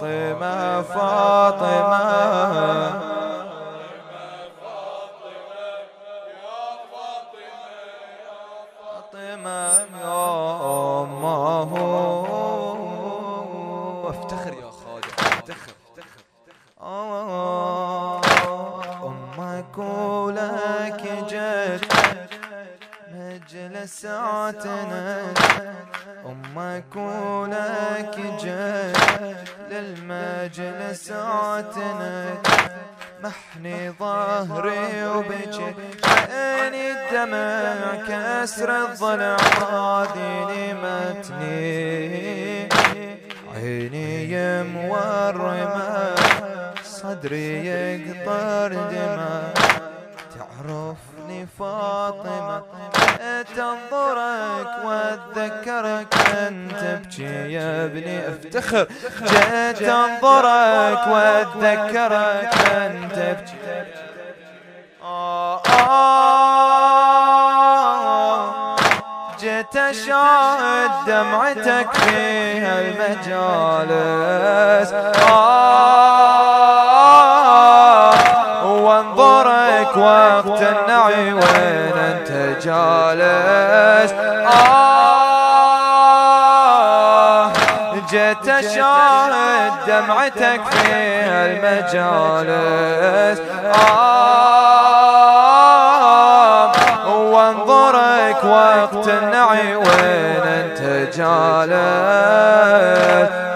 فاطمة فاطمة. فاطمة يا هو افتخر يا افتخر افتخر. آه، أمك ولك جد. مجلساتنا أمك ولك جد للمجلساتنا محني ظهري وبجي عيني الدمع كسر الضلع هادي متني عيني مورمة صدري يقطر دماء. تعرفني فاطمة. تنظرك وأتذكرك أنت تبكي يا ابني. أفتخر. جيت انظرك وأتذكرك أنت آه آه. جيت اشاهد دمعتك في هالمجالس. آه. جالس. آه جيت اشاهد دمعتك في هالمجالس. آه وانظرك وقت النعي وين أنت جالس.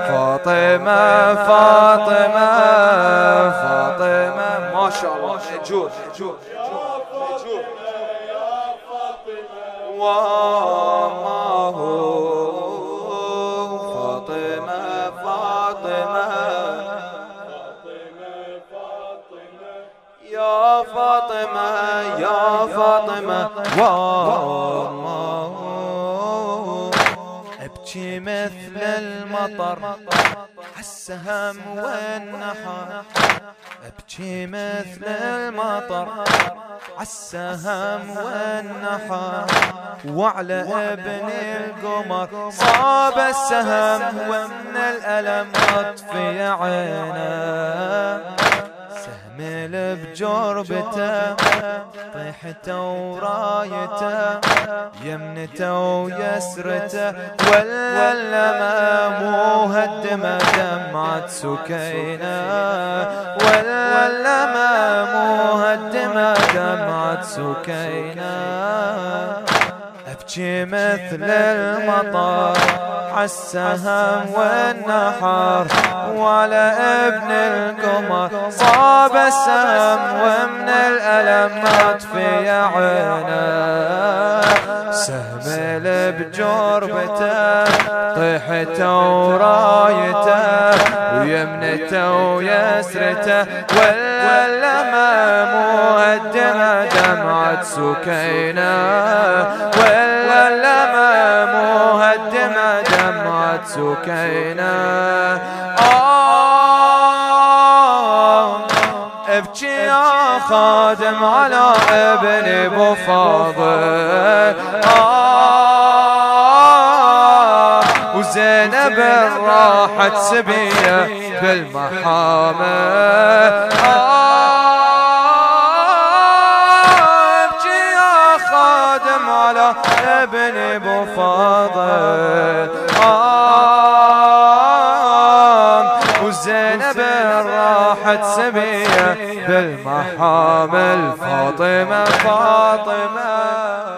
فاطمة فاطمة فاطمة. ما شاء الله جود جود وما هو فاطمة فاطمة. يا فاطمة يا فاطمة. وما ابكي مثل المطر عالسهم والنحر أبكي مثل المطر عالسهم والنحر وعلى ابن القمر صاب السهم ومن الألم أطفي عينه سهم بجربته طيحته ورايته يمنته ويسرته ولا مو هدمه دمعة سكينة ولا مو هدمه دمعة سكينة. ابكي مثل المطر عالسهم والنحر وعلى ابن القمر صاب السهم ومن الألم مطفي عينه سهم بجربته طيحته ورايته. ويمنته ويسرته ولا ما مهدمه دمعة سكينة ولا ما مهدمه دمعة سكينة. آه ابكي يا خادم على ابن أبو فاضل. آه وزينب راحت سبية. يا خادم على ابن أبو فاضل. آه وزينب راحت سبيه بالمحامل فاطمة فاطمة.